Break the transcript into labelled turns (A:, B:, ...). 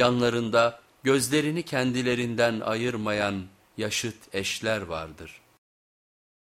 A: yanlarında gözlerini kendilerinden ayırmayan yaşıt eşler vardır.''